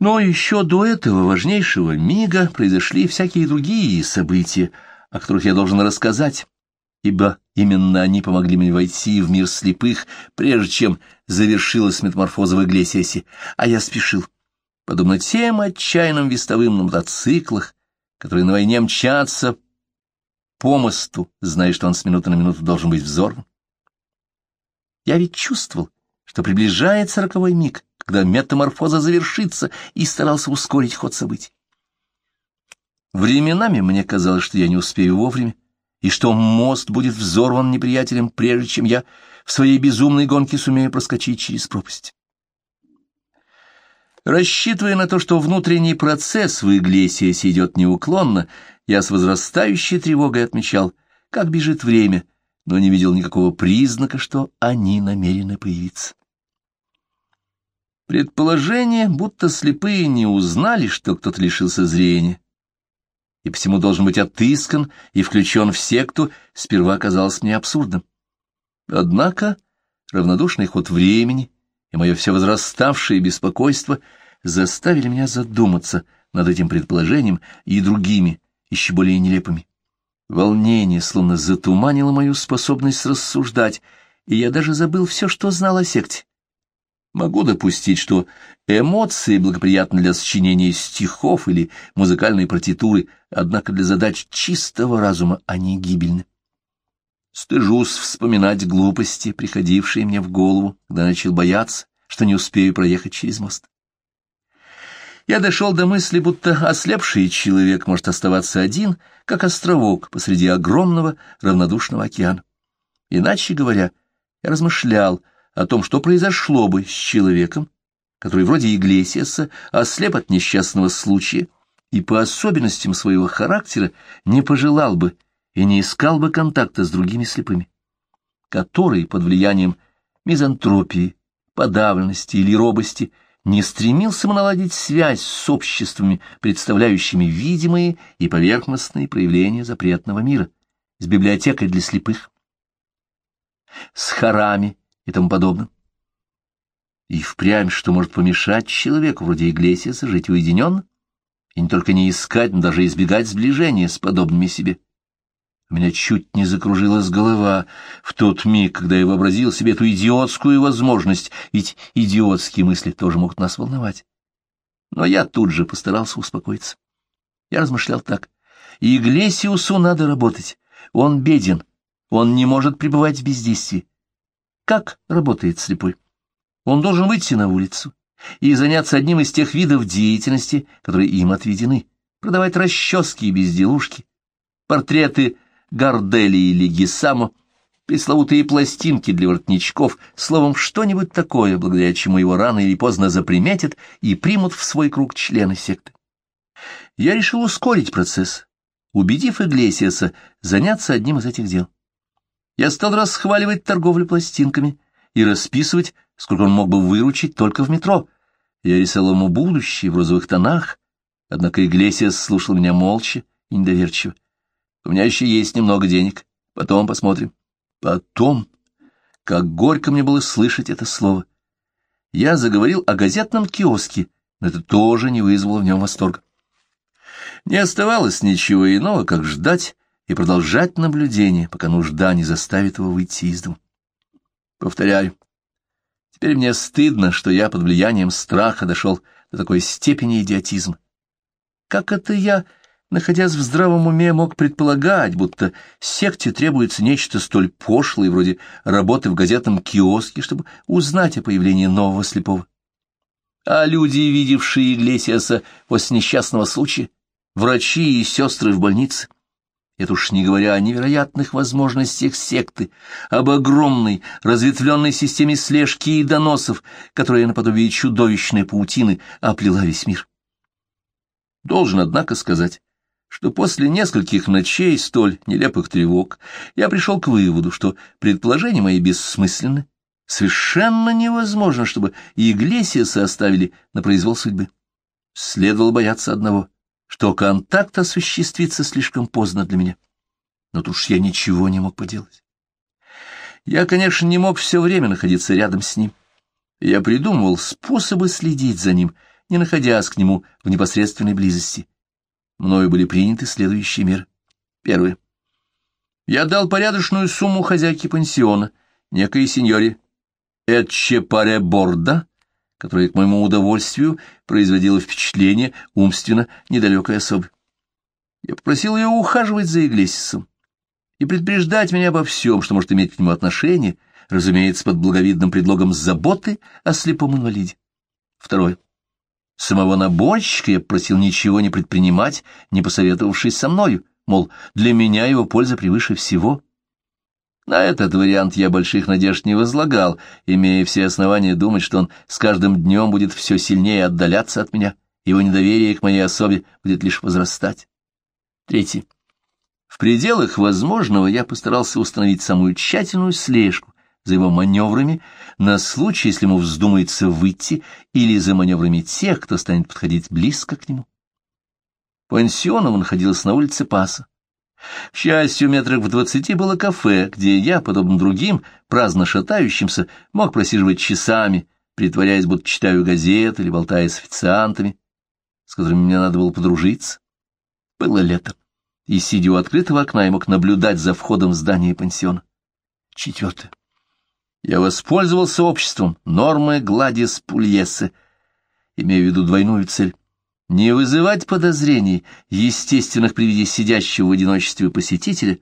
Но еще до этого важнейшего мига произошли всякие другие события, о которых я должен рассказать, ибо именно они помогли мне войти в мир слепых, прежде чем завершилась метаморфоза в Иглесиасе, а я спешил, подобно тем отчаянным вестовым на мотоциклах, которые на войне мчатся по мосту, зная, что он с минуты на минуту должен быть взорван. Я ведь чувствовал, что приближается роковой миг, когда метаморфоза завершится, и старался ускорить ход событий. Временами мне казалось, что я не успею вовремя, и что мост будет взорван неприятелем, прежде чем я в своей безумной гонке сумею проскочить через пропасть. Рассчитывая на то, что внутренний процесс в Иглесиасе идет неуклонно, я с возрастающей тревогой отмечал, как бежит время, но не видел никакого признака, что они намерены появиться. Предположение, будто слепые не узнали, что кто-то лишился зрения, и посему должен быть отыскан и включен в секту, сперва казалось мне абсурдным. Однако равнодушный ход времени и мое все возраставшее беспокойство заставили меня задуматься над этим предположением и другими, еще более нелепыми. Волнение словно затуманило мою способность рассуждать, и я даже забыл все, что знал о секте. Могу допустить, что эмоции благоприятны для сочинения стихов или музыкальной партитуры, однако для задач чистого разума они гибельны. Стыжусь вспоминать глупости, приходившие мне в голову, когда начал бояться, что не успею проехать через мост. Я дошел до мысли, будто ослепший человек может оставаться один, как островок посреди огромного равнодушного океана. Иначе говоря, я размышлял о том, что произошло бы с человеком, который вроде Иглесиаса ослеп от несчастного случая и по особенностям своего характера не пожелал бы и не искал бы контакта с другими слепыми, который под влиянием мизантропии, подавленности или робости – не стремился наладить связь с обществами, представляющими видимые и поверхностные проявления запретного мира, с библиотекой для слепых, с хорами и тому подобным. И впрямь, что может помешать человеку вроде Иглесиаса жить уединенно, и не только не искать, но даже избегать сближения с подобными себе. У меня чуть не закружилась голова в тот миг, когда я вообразил себе эту идиотскую возможность, ведь идиотские мысли тоже могут нас волновать. Но я тут же постарался успокоиться. Я размышлял так. Иглесиусу надо работать. Он беден. Он не может пребывать в бездействии. Как работает слепой? Он должен выйти на улицу и заняться одним из тех видов деятельности, которые им отведены. Продавать расчески и безделушки, портреты Гардели или Гисамо, пресловутые пластинки для воротничков, словом, что-нибудь такое, благодаря чему его рано или поздно заприметят и примут в свой круг члены секты. Я решил ускорить процесс, убедив Иглесиаса заняться одним из этих дел. Я стал расхваливать торговлю пластинками и расписывать, сколько он мог бы выручить только в метро. Я рисовал ему будущее в розовых тонах, однако Иглесиас слушал меня молча и недоверчиво. У меня еще есть немного денег. Потом посмотрим. Потом. Как горько мне было слышать это слово. Я заговорил о газетном киоске, но это тоже не вызвало в нем восторга. Не оставалось ничего иного, как ждать и продолжать наблюдение, пока нужда не заставит его выйти из дома. Повторяю, теперь мне стыдно, что я под влиянием страха дошел до такой степени идиотизма. Как это я находясь в здравом уме, мог предполагать, будто секте требуется нечто столь пошлое, вроде работы в газетном киоске, чтобы узнать о появлении нового слепого. А люди, видевшие Иглесиаса после несчастного случая, врачи и сестры в больнице, это уж не говоря о невероятных возможностях секты, об огромной разветвленной системе слежки и доносов, которая наподобие чудовищной паутины оплела весь мир. Должен, однако, сказать, что после нескольких ночей столь нелепых тревог я пришел к выводу, что предположения мои бессмысленны, совершенно невозможно, чтобы Иглесиаса оставили на произвол судьбы. Следовало бояться одного, что контакт осуществится слишком поздно для меня. Но тут уж я ничего не мог поделать. Я, конечно, не мог все время находиться рядом с ним. Я придумывал способы следить за ним, не находясь к нему в непосредственной близости. Мною были приняты следующие меры. Первое. Я дал порядочную сумму хозяйке пансиона, некой сеньоре Этчепаре Борда, которая, к моему удовольствию, производила впечатление умственно недалекой особы. Я попросил ее ухаживать за Иглесисом и предупреждать меня обо всем, что может иметь к нему отношение, разумеется, под благовидным предлогом заботы о слепом инвалиде. Второе. Самого наборщика я просил ничего не предпринимать, не посоветовавшись со мною, мол, для меня его польза превыше всего. На этот вариант я больших надежд не возлагал, имея все основания думать, что он с каждым днем будет все сильнее отдаляться от меня, его недоверие к моей особе будет лишь возрастать. Третье. В пределах возможного я постарался установить самую тщательную слежку за его маневрами на случай, если ему вздумается выйти, или за маневрами тех, кто станет подходить близко к нему. Пансион его находился на улице Паса. К счастью, метрах в двадцати было кафе, где я, подобно другим, праздно шатающимся, мог просиживать часами, притворяясь, будто читаю газеты или болтая с официантами, с которыми мне надо было подружиться. Было лето, и, сидя у открытого окна, я мог наблюдать за входом в здание пансиона. Четвертое. Я воспользовался обществом нормы Гладис Пульесы, имея в виду двойную цель не вызывать подозрений, естественных при виде сидящего в одиночестве посетителя,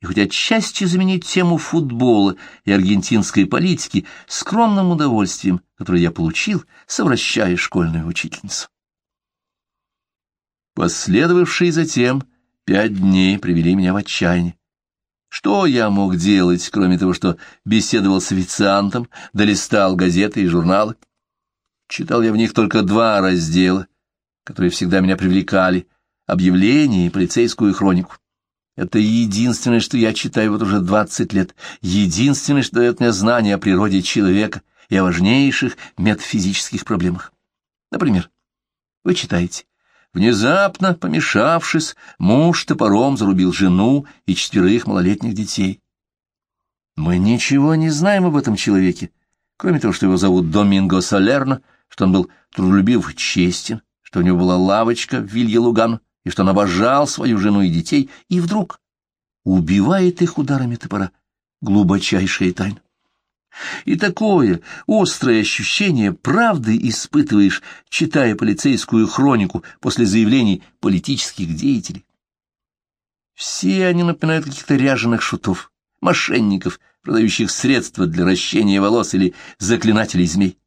и хоть отчасти заменить тему футбола и аргентинской политики скромным удовольствием, которое я получил, совращая школьную учительницу. Последовавшие затем пять дней привели меня в отчаяние. Что я мог делать, кроме того, что беседовал с официантом, долистал газеты и журналы? Читал я в них только два раздела которые всегда меня привлекали, объявления и полицейскую хронику. Это единственное, что я читаю вот уже двадцать лет, единственное, что дает мне знания о природе человека и о важнейших метафизических проблемах. Например, вы читаете. Внезапно, помешавшись, муж топором зарубил жену и четверых малолетних детей. Мы ничего не знаем об этом человеке, кроме того, что его зовут Доминго Салерно, что он был трудолюбив и честен, что у него была лавочка в Вилье-Луган, и что он обожал свою жену и детей, и вдруг убивает их ударами топора. Глубочайшая тайна. И такое острое ощущение правды испытываешь, читая полицейскую хронику после заявлений политических деятелей. Все они напоминают каких-то ряженых шутов, мошенников, продающих средства для ращения волос или заклинателей змей.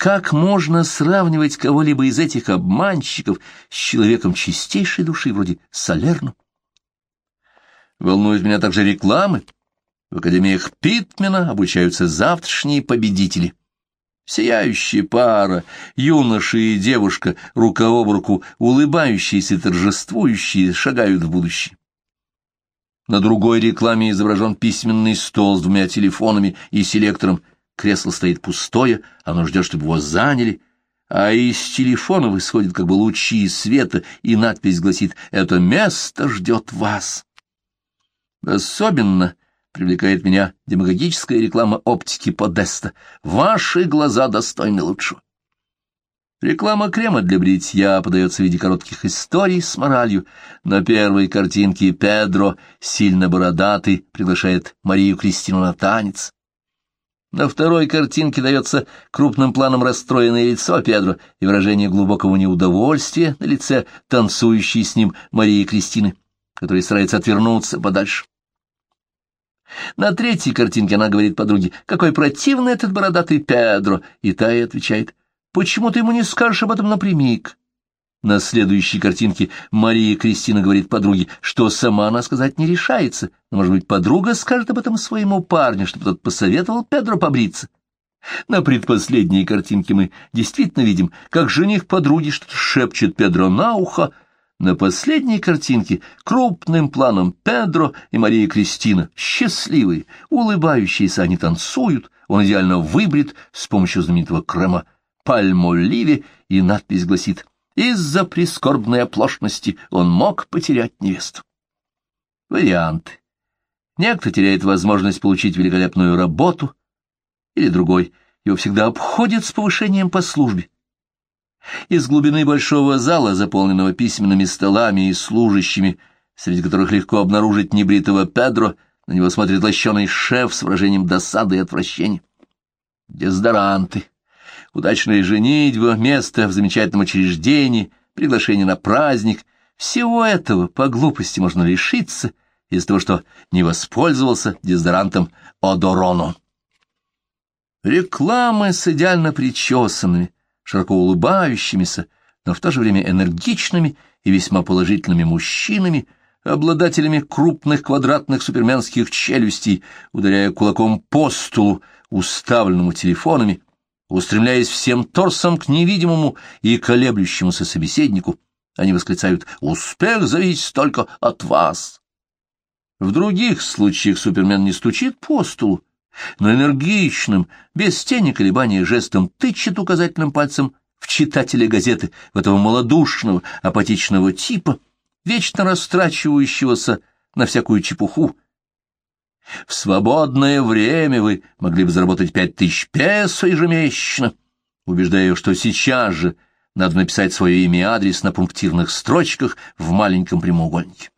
Как можно сравнивать кого-либо из этих обманщиков с человеком чистейшей души, вроде Салерну? Волнуют меня также рекламы. В академиях Питмена обучаются завтрашние победители. Сияющая пара, юноша и девушка, рука об руку, улыбающиеся и торжествующие, шагают в будущее. На другой рекламе изображен письменный стол с двумя телефонами и селектором кресло стоит пустое, оно ждет, чтобы его заняли, а из телефона выходят как бы лучи света, и надпись гласит «Это место ждет вас». Особенно привлекает меня демагогическая реклама оптики Подеста. Ваши глаза достойны лучшего. Реклама крема для бритья подается в виде коротких историй с моралью. На первой картинке Педро, сильно бородатый, приглашает Марию Кристину на танец. На второй картинке дается крупным планом расстроенное лицо Педро и выражение глубокого неудовольствия на лице танцующей с ним Марии Кристины, которая старается отвернуться подальше. На третьей картинке она говорит подруге, какой противный этот бородатый Педро, и та и отвечает, почему ты ему не скажешь об этом напрямик? На следующей картинке Мария Кристина говорит подруге, что сама она сказать не решается, но, может быть, подруга скажет об этом своему парню, чтобы тот посоветовал Педро побриться. На предпоследней картинке мы действительно видим, как жених подруги что-то шепчет Педро на ухо. На последней картинке крупным планом Педро и Мария Кристина, счастливые, улыбающиеся, они танцуют, он идеально выбрит с помощью знаменитого крема Пальмоливи, и надпись гласит из-за прискорбной оплошности он мог потерять невесту. Варианты. Некто теряет возможность получить великолепную работу, или другой, его всегда обходит с повышением по службе. Из глубины большого зала, заполненного письменными столами и служащими, среди которых легко обнаружить небритого Педро, на него смотрит лощеный шеф с выражением досады и отвращения. Дезодоранты, удачная женитьба, место в замечательном учреждении, приглашение на праздник — всего этого по глупости можно лишиться из-за того, что не воспользовался дезодорантом Одороно. Рекламы с идеально причесанными, широко улыбающимися, но в то же время энергичными и весьма положительными мужчинами, обладателями крупных квадратных суперменских челюстей, ударяя кулаком по столу, уставленному телефонами, устремляясь всем торсом к невидимому и колеблющемуся собеседнику, они восклицают «Успех зависит только от вас». В других случаях Супермен не стучит по столу, но энергичным, без тени колебания жестом тычет указательным пальцем в читателя газеты, в этого малодушного, апатичного типа, вечно растрачивающегося на всякую чепуху. В свободное время вы могли бы заработать пять тысяч песо ежемесячно, убеждая его, что сейчас же надо написать свое имя и адрес на пунктирных строчках в маленьком прямоугольнике.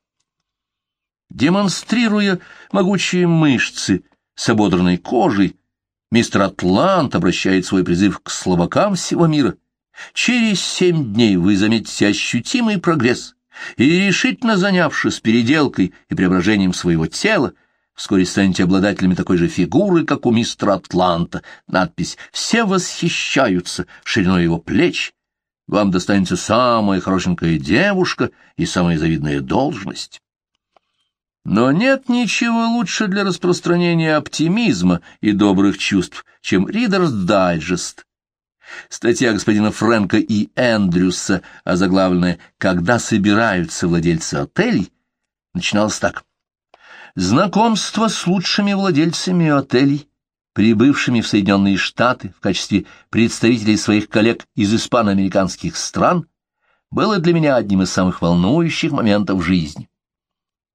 Демонстрируя могучие мышцы, с ободранной кожей, мистер Атлант обращает свой призыв к словакам всего мира. Через семь дней вы заметите ощутимый прогресс, и, решительно занявшись переделкой и преображением своего тела, вскоре станете обладателями такой же фигуры, как у мистера Атланта. Надпись «Все восхищаются шириной его плеч». Вам достанется самая хорошенькая девушка и самая завидная должность. Но нет ничего лучше для распространения оптимизма и добрых чувств, чем Reader's Digest. Статья господина Фрэнка и Эндрюса, озаглавленная «Когда собираются владельцы отелей», начиналась так. Знакомство с лучшими владельцами отелей, прибывшими в Соединенные Штаты в качестве представителей своих коллег из испаноамериканских стран, было для меня одним из самых волнующих моментов жизни.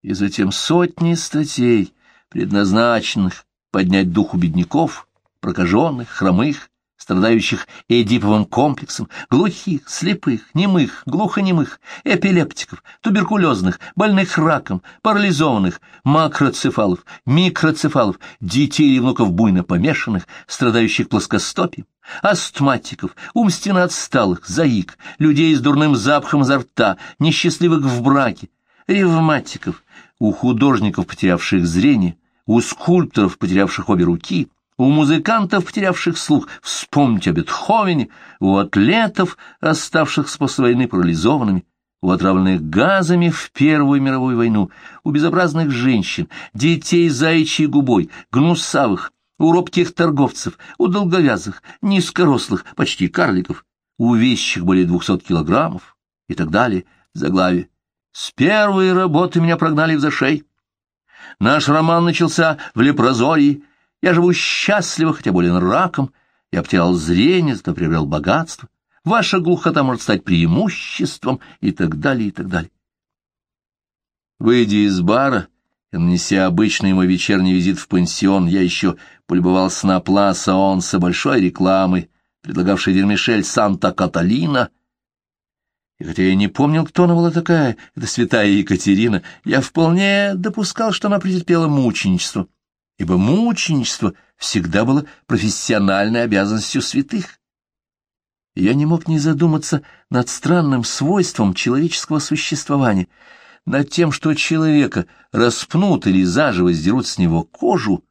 И затем сотни статей, предназначенных поднять духу бедняков, прокаженных, хромых, страдающих эдиповым комплексом, глухих, слепых, немых, глухонемых, эпилептиков, туберкулезных, больных раком, парализованных, макроцефалов, микроцефалов, детей и внуков буйно помешанных, страдающих плоскостопием, астматиков, умственно отсталых, заик, людей с дурным запахом изо рта, несчастливых в браке, ревматиков, у художников, потерявших зрение, у скульпторов, потерявших обе руки, у музыкантов, потерявших слух, вспомните о Бетховене, у атлетов, оставшихся после войны парализованными, у отравленных газами в Первую мировую войну, у безобразных женщин, детей заячьей губой, гнусавых, у робких торговцев, у долговязых, низкорослых, почти карликов, у вещих более двухсот килограммов и так далее, заглавие. С первой работы меня прогнали в зашей. Наш роман начался в лепрозории. Я живу счастливо, хотя болен раком. Я потерял зрение, зато приобрел богатство. Ваша глухота может стать преимуществом и так далее, и так далее. Выйдя из бара и нанеся обычный мой вечерний визит в пансион, я еще полюбовался на Пласа Онса большой рекламой, предлагавшей Вермишель Санта-Каталина, и хотя я не помнил, кто она была такая, эта святая Екатерина, я вполне допускал, что она претерпела мученичество, ибо мученичество всегда было профессиональной обязанностью святых. Я не мог не задуматься над странным свойством человеческого существования, над тем, что человека распнут или заживо сдерут с него кожу,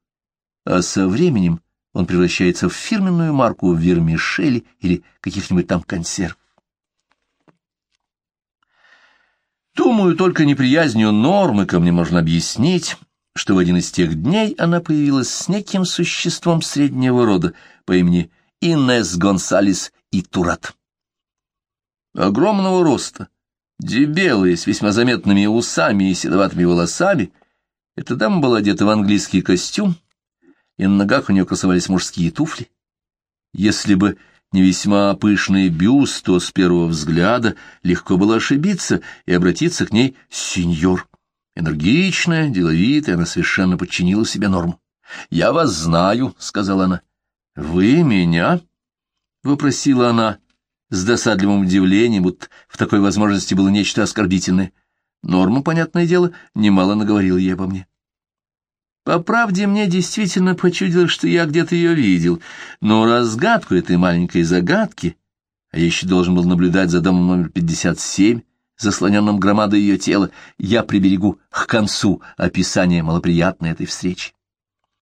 а со временем он превращается в фирменную марку вермишели или каких-нибудь там консерв. Думаю, только неприязнью нормы ко мне можно объяснить, что в один из тех дней она появилась с неким существом среднего рода по имени Инес Гонсалес и Турат. Огромного роста, дебелая, с весьма заметными усами и седоватыми волосами, эта дама была одета в английский костюм, и на ногах у нее красовались мужские туфли. Если бы не весьма пышный бюст, то с первого взгляда легко было ошибиться и обратиться к ней «сеньор». Энергичная, деловитая, она совершенно подчинила себе норму. «Я вас знаю», — сказала она. «Вы меня?» — вопросила она, с досадливым удивлением, будто в такой возможности было нечто оскорбительное. Норма, понятное дело, немало наговорила ей обо мне. По правде, мне действительно почудилось, что я где-то ее видел, но разгадку этой маленькой загадки, а я еще должен был наблюдать за домом номер 57, заслоненным громадой ее тела, я приберегу к концу описания малоприятной этой встречи.